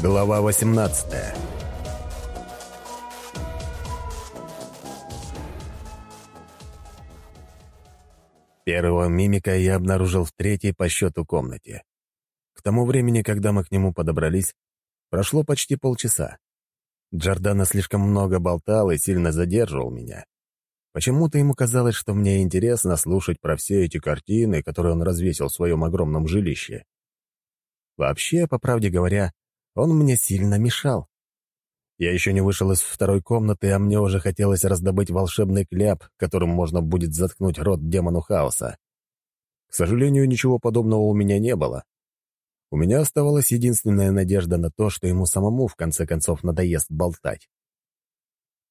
Глава 18 Первого мимика я обнаружил в третьей по счету комнате. К тому времени, когда мы к нему подобрались, прошло почти полчаса. Джордана слишком много болтал и сильно задерживал меня. Почему-то ему казалось, что мне интересно слушать про все эти картины, которые он развесил в своем огромном жилище. Вообще, по правде говоря, он мне сильно мешал. Я еще не вышел из второй комнаты, а мне уже хотелось раздобыть волшебный кляп, которым можно будет заткнуть рот демону хаоса. К сожалению, ничего подобного у меня не было. У меня оставалась единственная надежда на то, что ему самому в конце концов надоест болтать.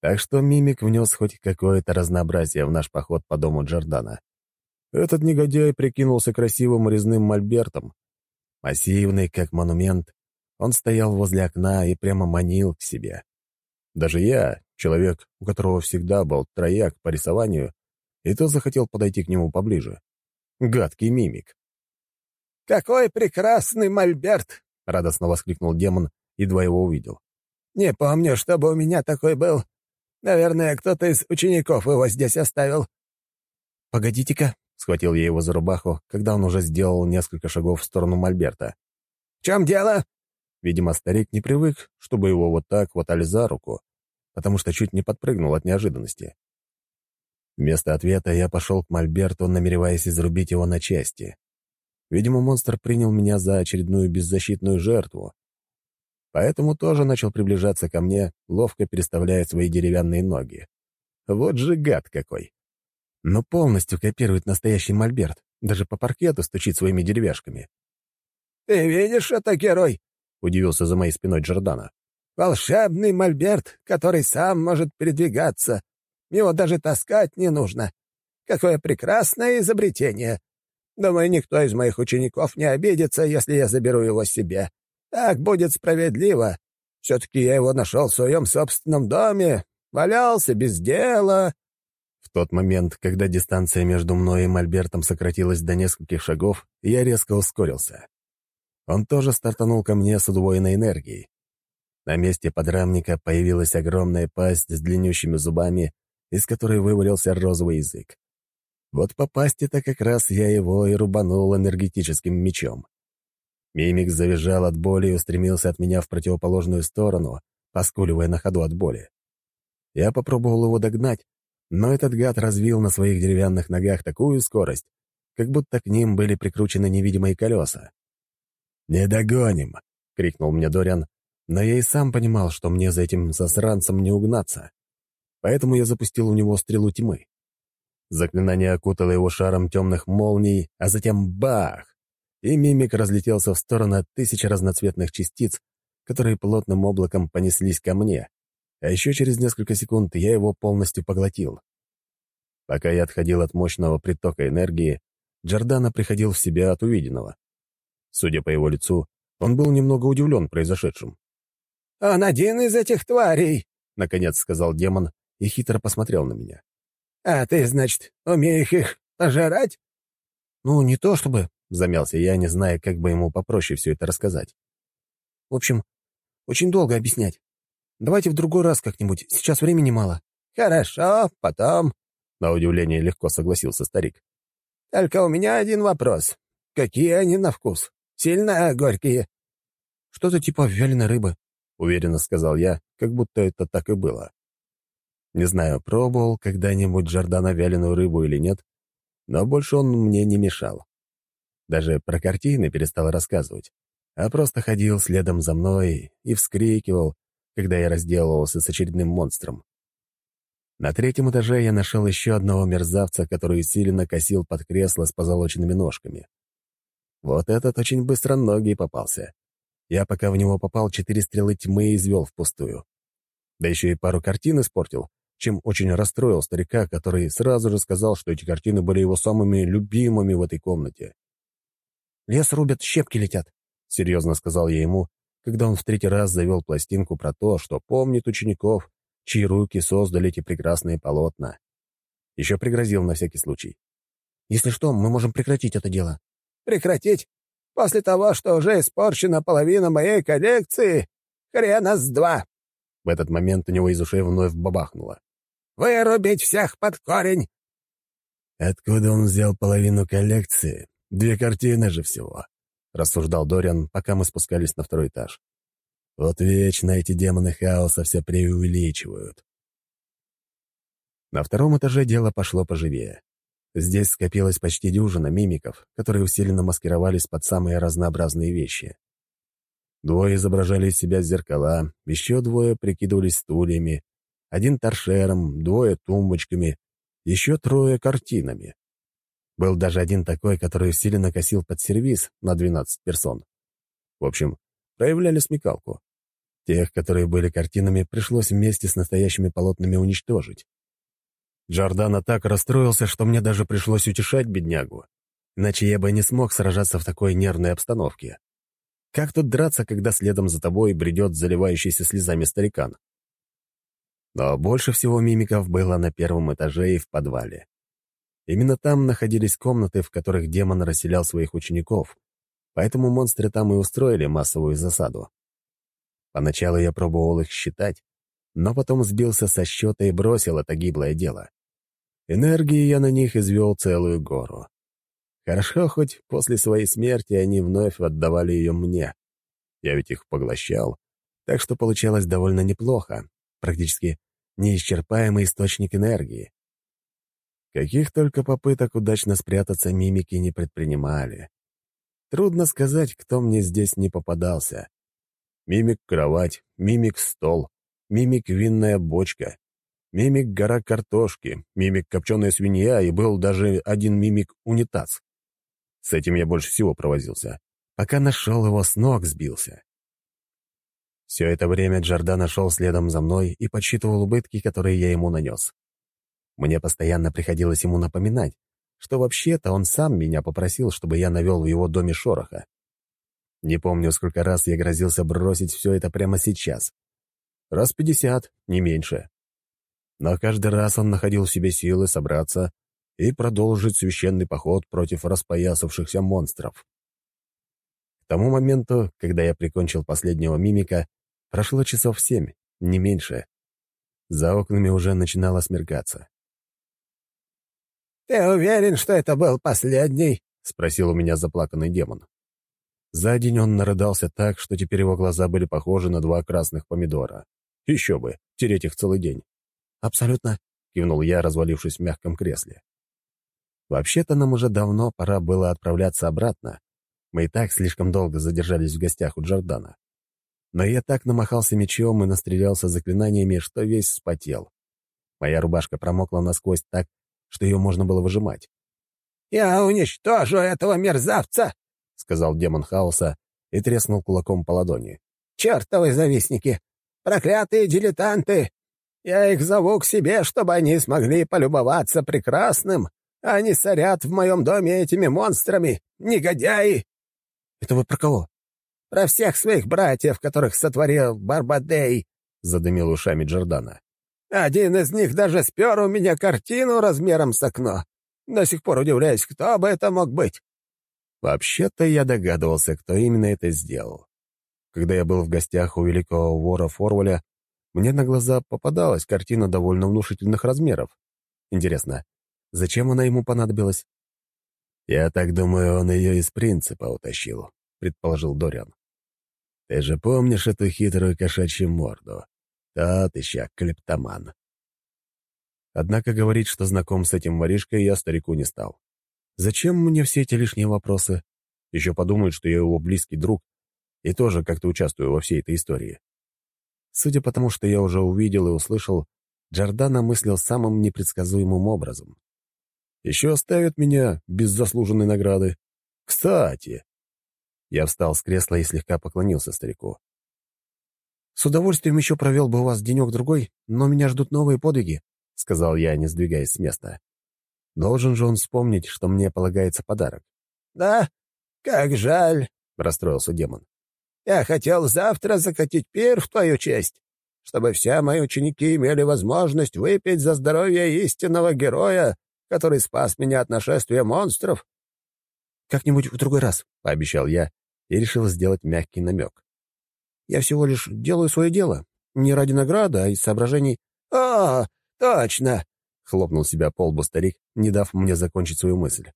Так что мимик внес хоть какое-то разнообразие в наш поход по дому Джордана. Этот негодяй прикинулся красивым резным мольбертом. Массивный, как монумент, он стоял возле окна и прямо манил к себе. Даже я, человек, у которого всегда был трояк по рисованию, и то захотел подойти к нему поближе. Гадкий мимик. «Какой прекрасный мольберт!» — радостно воскликнул демон, едва его увидел. «Не помню, чтобы у меня такой был. Наверное, кто-то из учеников его здесь оставил». «Погодите-ка», — схватил я его за рубаху, когда он уже сделал несколько шагов в сторону мольберта. «В чем дело?» Видимо, старик не привык, чтобы его вот так хватали за руку, потому что чуть не подпрыгнул от неожиданности. Вместо ответа я пошел к Мольберту, намереваясь изрубить его на части. Видимо, монстр принял меня за очередную беззащитную жертву. Поэтому тоже начал приближаться ко мне, ловко переставляя свои деревянные ноги. Вот же гад какой! Но полностью копирует настоящий Мольберт, даже по паркету стучит своими деревяшками. «Ты видишь это, герой?» — удивился за моей спиной Джордана. «Волшебный мольберт, который сам может передвигаться. Его даже таскать не нужно. Какое прекрасное изобретение! Думаю, никто из моих учеников не обидится, если я заберу его себе. Так будет справедливо. Все-таки я его нашел в своем собственном доме, валялся без дела». В тот момент, когда дистанция между мной и Мольбертом сократилась до нескольких шагов, я резко ускорился. Он тоже стартанул ко мне с удвоенной энергией. На месте подрамника появилась огромная пасть с длиннющими зубами, из которой вывалился розовый язык. Вот по пасти-то как раз я его и рубанул энергетическим мечом. Мимик завизжал от боли и устремился от меня в противоположную сторону, поскуливая на ходу от боли. Я попробовал его догнать, но этот гад развил на своих деревянных ногах такую скорость, как будто к ним были прикручены невидимые колеса. «Не догоним!» — крикнул мне Дориан, но я и сам понимал, что мне за этим засранцем не угнаться. Поэтому я запустил у него стрелу тьмы. Заклинание окутало его шаром темных молний, а затем бах! И мимик разлетелся в сторону от тысячи разноцветных частиц, которые плотным облаком понеслись ко мне, а еще через несколько секунд я его полностью поглотил. Пока я отходил от мощного притока энергии, Джордана приходил в себя от увиденного. Судя по его лицу, он был немного удивлен произошедшим. «Он один из этих тварей!» — наконец сказал демон и хитро посмотрел на меня. «А ты, значит, умеешь их пожирать?» «Ну, не то чтобы...» — замялся я, не зная, как бы ему попроще все это рассказать. «В общем, очень долго объяснять. Давайте в другой раз как-нибудь, сейчас времени мало». «Хорошо, потом...» — на удивление легко согласился старик. «Только у меня один вопрос. Какие они на вкус?» Сильно горькие». «Что-то типа вяленой рыбы», — уверенно сказал я, как будто это так и было. Не знаю, пробовал когда-нибудь Джордана вяленую рыбу или нет, но больше он мне не мешал. Даже про картины перестал рассказывать, а просто ходил следом за мной и вскрикивал, когда я разделывался с очередным монстром. На третьем этаже я нашел еще одного мерзавца, который сильно косил под кресло с позолоченными ножками. Вот этот очень быстро ноги попался. Я пока в него попал, четыре стрелы тьмы извел впустую. Да еще и пару картин испортил, чем очень расстроил старика, который сразу же сказал, что эти картины были его самыми любимыми в этой комнате. «Лес рубят, щепки летят», — серьезно сказал я ему, когда он в третий раз завел пластинку про то, что помнит учеников, чьи руки создали эти прекрасные полотна. Еще пригрозил на всякий случай. «Если что, мы можем прекратить это дело. Прекратить? После того, что уже испорчена половина моей коллекции?» Хрена с два!» В этот момент у него из ушей вновь бабахнуло. «Вырубить всех под корень!» «Откуда он взял половину коллекции? Две картины же всего», — рассуждал Дориан, пока мы спускались на второй этаж. «Вот вечно эти демоны хаоса все преувеличивают». На втором этаже дело пошло поживее. Здесь скопилось почти дюжина мимиков, которые усиленно маскировались под самые разнообразные вещи. Двое изображали из себя зеркала, еще двое прикидывались стульями, один торшером, двое тумбочками, еще трое картинами. Был даже один такой, который усиленно косил под сервиз на 12 персон. В общем, проявляли смекалку. Тех, которые были картинами, пришлось вместе с настоящими полотнами уничтожить. Джордана так расстроился, что мне даже пришлось утешать беднягу. Иначе я бы не смог сражаться в такой нервной обстановке. Как тут драться, когда следом за тобой бредет заливающийся слезами старикан? Но больше всего мимиков было на первом этаже и в подвале. Именно там находились комнаты, в которых демон расселял своих учеников, поэтому монстры там и устроили массовую засаду. Поначалу я пробовал их считать, но потом сбился со счета и бросил это гиблое дело. Энергии я на них извел целую гору. Хорошо, хоть после своей смерти они вновь отдавали ее мне. Я ведь их поглощал, так что получалось довольно неплохо, практически неисчерпаемый источник энергии. Каких только попыток удачно спрятаться мимики не предпринимали. Трудно сказать, кто мне здесь не попадался. Мимик-кровать, мимик-стол, мимик-винная бочка, мимик гора картошки, мимик копченая свинья и был даже один мимик унитаз. С этим я больше всего провозился, пока нашел его с ног сбился. Все это время Джордан шел следом за мной и подсчитывал убытки, которые я ему нанес. Мне постоянно приходилось ему напоминать, что вообще-то он сам меня попросил, чтобы я навел в его доме шороха. Не помню, сколько раз я грозился бросить все это прямо сейчас. Раз пятьдесят, не меньше но каждый раз он находил в себе силы собраться и продолжить священный поход против распоясавшихся монстров. К тому моменту, когда я прикончил последнего мимика, прошло часов семь, не меньше. За окнами уже начинало смеркаться. «Ты уверен, что это был последний?» — спросил у меня заплаканный демон. За день он нарыдался так, что теперь его глаза были похожи на два красных помидора. Еще бы, тереть их целый день. «Абсолютно», — кивнул я, развалившись в мягком кресле. «Вообще-то нам уже давно пора было отправляться обратно. Мы и так слишком долго задержались в гостях у Джордана. Но я так намахался мечом и настрелялся заклинаниями, что весь вспотел. Моя рубашка промокла насквозь так, что ее можно было выжимать. «Я уничтожу этого мерзавца!» — сказал демон хаоса и треснул кулаком по ладони. «Чертовы завистники! Проклятые дилетанты! Я их зову к себе, чтобы они смогли полюбоваться прекрасным, не сорят в моем доме этими монстрами, негодяи!» «Это вы про кого?» «Про всех своих братьев, которых сотворил Барбадей», — задымил ушами Джордана. «Один из них даже спер у меня картину размером с окно. До сих пор удивляюсь, кто бы это мог быть». Вообще-то я догадывался, кто именно это сделал. Когда я был в гостях у великого вора Форволя, мне на глаза попадалась картина довольно внушительных размеров. Интересно, зачем она ему понадобилась? «Я так думаю, он ее из принципа утащил», — предположил Дориан. «Ты же помнишь эту хитрую кошачью морду? Тот еще клептоман». Однако говорить, что знаком с этим воришкой, я старику не стал. Зачем мне все эти лишние вопросы? Еще подумают, что я его близкий друг и тоже как-то участвую во всей этой истории. Судя по тому, что я уже увидел и услышал, Джордана мыслил самым непредсказуемым образом. Еще оставят меня без заслуженной награды. Кстати... Я встал с кресла и слегка поклонился старику. «С удовольствием еще провел бы у вас денек-другой, но меня ждут новые подвиги», — сказал я, не сдвигаясь с места. Должен же он вспомнить, что мне полагается подарок. «Да? Как жаль», — расстроился демон. Я хотел завтра закатить пир в твою честь, чтобы все мои ученики имели возможность выпить за здоровье истинного героя, который спас меня от нашествия монстров». «Как-нибудь в другой раз», — пообещал я и решил сделать мягкий намек. Я всего лишь делаю свое дело. Не ради награды, а из соображений... «О, точно!» — хлопнул себя по лбу старик, не дав мне закончить свою мысль.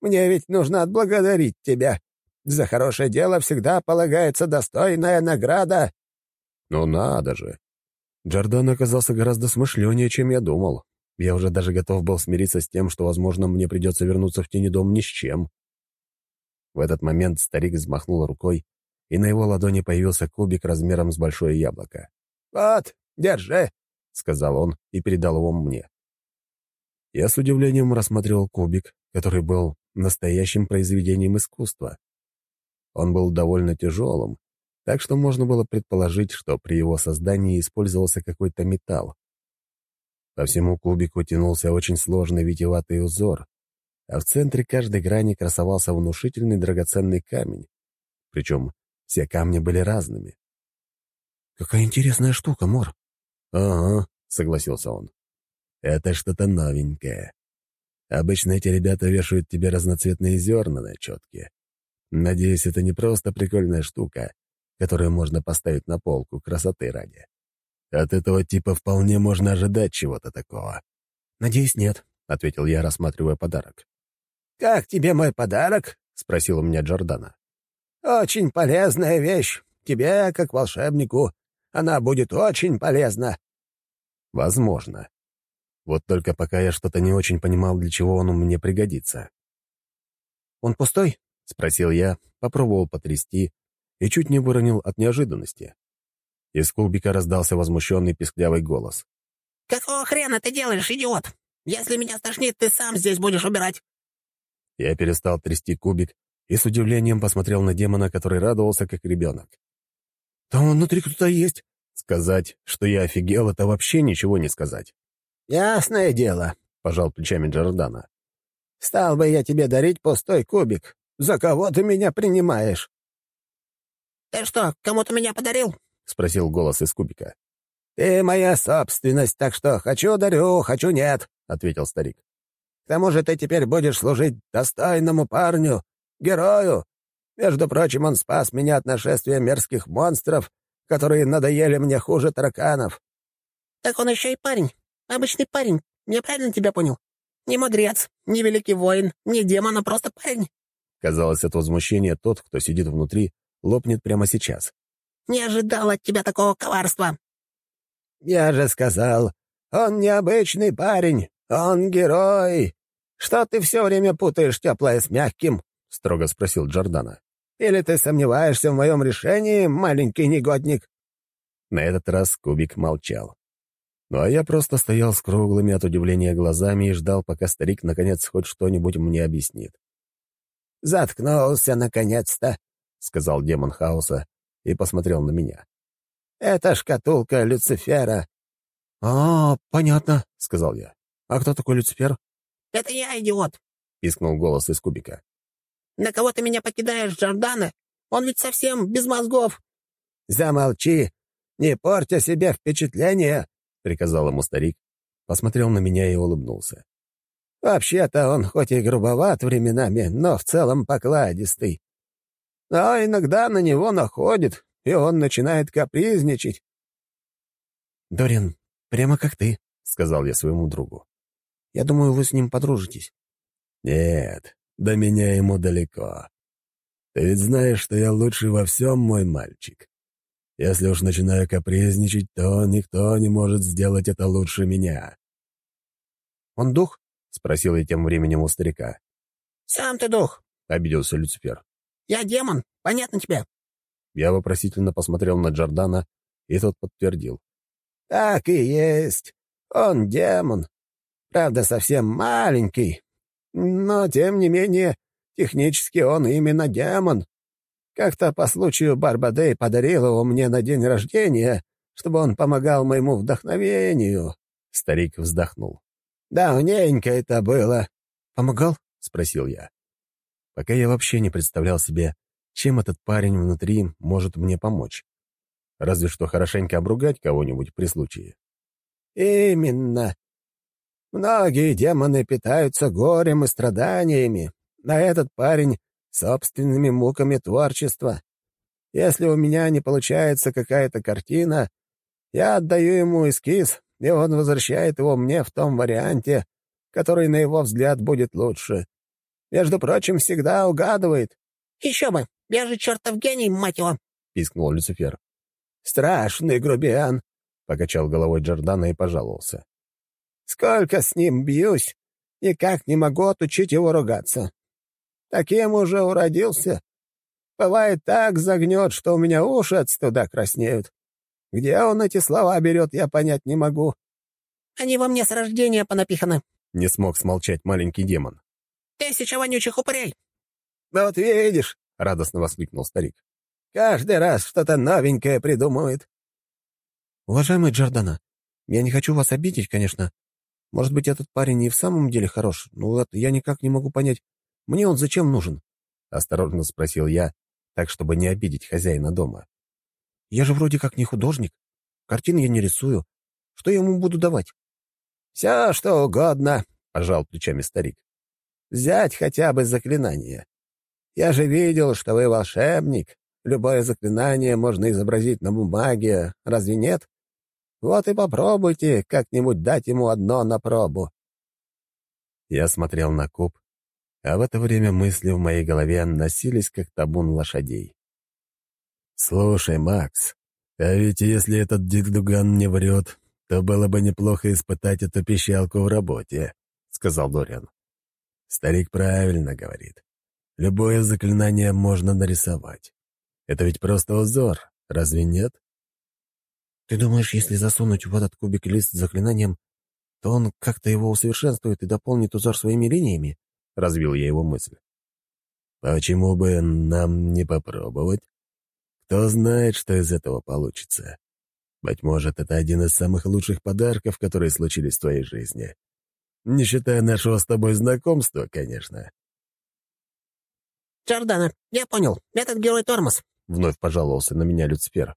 «Мне ведь нужно отблагодарить тебя. За хорошее дело всегда полагается достойная награда». «Ну надо же!» Джордан оказался гораздо смышленнее, чем я думал. Я уже даже готов был смириться с тем, что, возможно, мне придется вернуться в тени дом ни с чем. В этот момент старик взмахнул рукой, и на его ладони появился кубик размером с большое яблоко. «Вот, держи!» — сказал он и передал его мне. Я с удивлением рассматривал кубик, который был настоящим произведением искусства. Он был довольно тяжелым, так что можно было предположить, что при его создании использовался какой-то металл. По всему кубику тянулся очень сложный витиеватый узор, а в центре каждой грани красовался внушительный драгоценный камень. Причем все камни были разными. «Какая интересная штука, Мор!» «Ага», — согласился он. «Это что-то новенькое. Обычно эти ребята вешают тебе разноцветные зерна на четке. Надеюсь, это не просто прикольная штука, которую можно поставить на полку красоты ради. От этого типа вполне можно ожидать чего-то такого». «Надеюсь, нет», — ответил я, рассматривая подарок. «Как тебе мой подарок?» — спросил у меня Джордана. «Очень полезная вещь. Тебе, как волшебнику, она будет очень полезна». «Возможно. Вот только пока я что-то не очень понимал, для чего он мне пригодится». «Он пустой?» — спросил я, попробовал потрясти и чуть не выронил от неожиданности. Из кубика раздался возмущенный писклявый голос. «Какого хрена ты делаешь, идиот? Если меня стошнит, ты сам здесь будешь убирать!» Я перестал трясти кубик и с удивлением посмотрел на демона, который радовался, как ребенок. «Там внутри кто-то есть!» Сказать, что я офигел, это вообще ничего не сказать. «Ясное дело», — пожал плечами Джордана. «Стал бы я тебе дарить пустой кубик. За кого ты меня принимаешь?» «Ты что, кому-то меня подарил?» — спросил голос из кубика. «Ты моя собственность, так что хочу дарю, хочу нет», — ответил старик. «К тому же ты теперь будешь служить достойному парню, герою. Между прочим, он спас меня от нашествия мерзких монстров, которые надоели мне хуже тараканов». «Так он еще и парень. Обычный парень. Я правильно тебя понял? Не мудрец, не великий воин, не демон, а просто парень». Казалось, от возмущения тот, кто сидит внутри, лопнет прямо сейчас. Не ожидал от тебя такого коварства». «Я же сказал, он необычный парень, он герой. Что ты все время путаешь теплое с мягким?» — строго спросил Джордана. «Или ты сомневаешься в моем решении, маленький негодник?» На этот раз Кубик молчал. Ну а я просто стоял с круглыми от удивления глазами и ждал, пока старик наконец хоть что-нибудь мне объяснит. «Заткнулся, наконец-то», — сказал демон хаоса, и посмотрел на меня. «Это шкатулка Люцифера». «А, понятно», — сказал я. «А кто такой Люцифер?» «Это я, идиот», — пискнул голос из кубика. «На кого ты меня покидаешь, Джордана? Он ведь совсем без мозгов». «Замолчи! Не порти себе впечатление!» — приказал ему старик, посмотрел на меня и улыбнулся. «Вообще-то он хоть и грубоват временами, но в целом покладистый а иногда на него находит, и он начинает капризничать. «Дорин, прямо как ты», — сказал я своему другу. «Я думаю, вы с ним подружитесь». «Нет, до меня ему далеко. Ты ведь знаешь, что я лучший во всем, мой мальчик. Если уж начинаю капризничать, то никто не может сделать это лучше меня». «Он дух?» — спросил я тем временем у старика. «Сам ты дух», — обиделся Люцифер. Я демон, понятно тебе?» Я вопросительно посмотрел на Джордана, и тот подтвердил. «Так и есть. Он демон. Правда, совсем маленький. Но, тем не менее, технически он именно демон. Как-то по случаю Барбадей подарил его мне на день рождения, чтобы он помогал моему вдохновению». Старик вздохнул. «Давненько это было». «Помогал?» — спросил я пока я вообще не представлял себе, чем этот парень внутри может мне помочь. Разве что хорошенько обругать кого-нибудь при случае. «Именно. Многие демоны питаются горем и страданиями, а этот парень — собственными муками творчества. Если у меня не получается какая-то картина, я отдаю ему эскиз, и он возвращает его мне в том варианте, который, на его взгляд, будет лучше. Между прочим, всегда угадывает. «Еще бы! Я же чертов гений, мать его!» — пискнул Люцифер. «Страшный грубиан!» — покачал головой Джордана и пожаловался. «Сколько с ним бьюсь, никак не могу отучить его ругаться. Таким уже уродился. Бывает так загнет, что у меня уши от стыда краснеют. Где он эти слова берет, я понять не могу». «Они во мне с рождения понапиханы», — не смог смолчать маленький демон. «Тысяча вонючих упырей!» «Ну вот видишь», — радостно воскликнул старик. «Каждый раз что-то новенькое придумывает». «Уважаемый Джордана, я не хочу вас обидеть, конечно. Может быть, этот парень и в самом деле хорош, но вот я никак не могу понять, мне он зачем нужен?» — осторожно спросил я, так, чтобы не обидеть хозяина дома. «Я же вроде как не художник. Картины я не рисую. Что я ему буду давать?» «Все, что угодно», — пожал плечами старик. «Взять хотя бы заклинание. Я же видел, что вы волшебник. Любое заклинание можно изобразить на бумаге, разве нет? Вот и попробуйте как-нибудь дать ему одно на пробу». Я смотрел на куб, а в это время мысли в моей голове носились, как табун лошадей. «Слушай, Макс, а ведь если этот дикдуган не врет, то было бы неплохо испытать эту пищалку в работе», — сказал Дориан. «Старик правильно говорит. Любое заклинание можно нарисовать. Это ведь просто узор, разве нет?» «Ты думаешь, если засунуть в этот кубик лист с заклинанием, то он как-то его усовершенствует и дополнит узор своими линиями?» — развил я его мысль. «Почему бы нам не попробовать? Кто знает, что из этого получится. Быть может, это один из самых лучших подарков, которые случились в твоей жизни. Не считая нашего с тобой знакомства, конечно». «Джордана, я понял. Этот герой тормоз», — вновь пожаловался на меня Люцифер.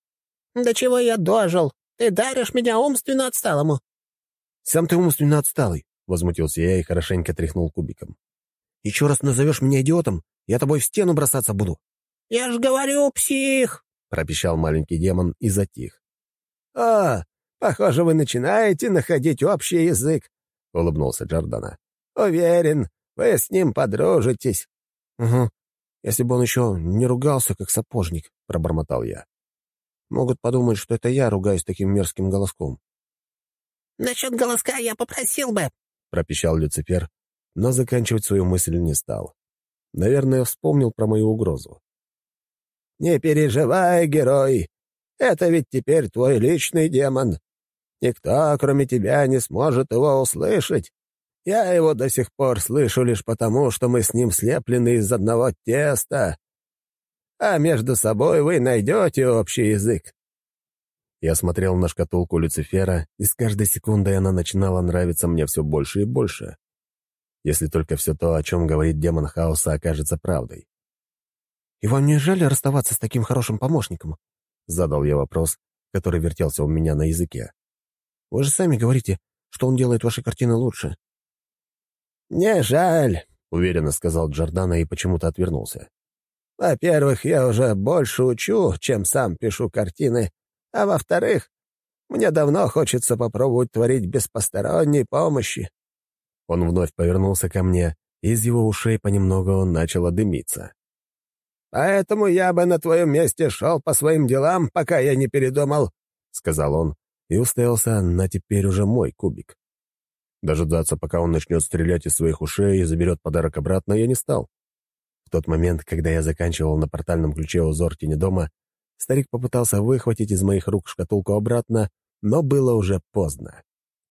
«Да чего я дожил? Ты даришь меня умственно отсталому». «Сам ты умственно отсталый», — возмутился я и хорошенько тряхнул кубиком. Еще раз назовешь меня идиотом, я тобой в стену бросаться буду». «Я ж говорю, псих!» — пропищал маленький демон и затих. «А, похоже, вы начинаете находить общий язык», — улыбнулся Джордана. «Уверен, вы с ним подружитесь». «Угу. Если бы он еще не ругался, как сапожник», — пробормотал я. «Могут подумать, что это я ругаюсь таким мерзким голоском». «Насчет голоска я попросил бы», — пропищал Люцифер, но заканчивать свою мысль не стал. Наверное, вспомнил про мою угрозу. «Не переживай, герой. Это ведь теперь твой личный демон. Никто, кроме тебя, не сможет его услышать. Я его до сих пор слышу лишь потому, что мы с ним слеплены из одного теста. А между собой вы найдете общий язык». Я смотрел на шкатулку Люцифера, и с каждой секундой она начинала нравиться мне все больше и больше если только все то, о чем говорит демон хаоса, окажется правдой. «И вам не жаль расставаться с таким хорошим помощником?» — задал я вопрос, который вертелся у меня на языке. «Вы же сами говорите, что он делает ваши картины лучше». «Не жаль», — уверенно сказал Джордана и почему-то отвернулся. «Во-первых, я уже больше учу, чем сам пишу картины, а во-вторых, мне давно хочется попробовать творить без посторонней помощи». Он вновь повернулся ко мне, и из его ушей понемногу начало дымиться. «Поэтому я бы на твоем месте шел по своим делам, пока я не передумал», — сказал он и уставился на теперь уже мой кубик. Дожидаться, пока он начнет стрелять из своих ушей и заберет подарок обратно, я не стал. В тот момент, когда я заканчивал на портальном ключе узор тени дома, старик попытался выхватить из моих рук шкатулку обратно, но было уже поздно.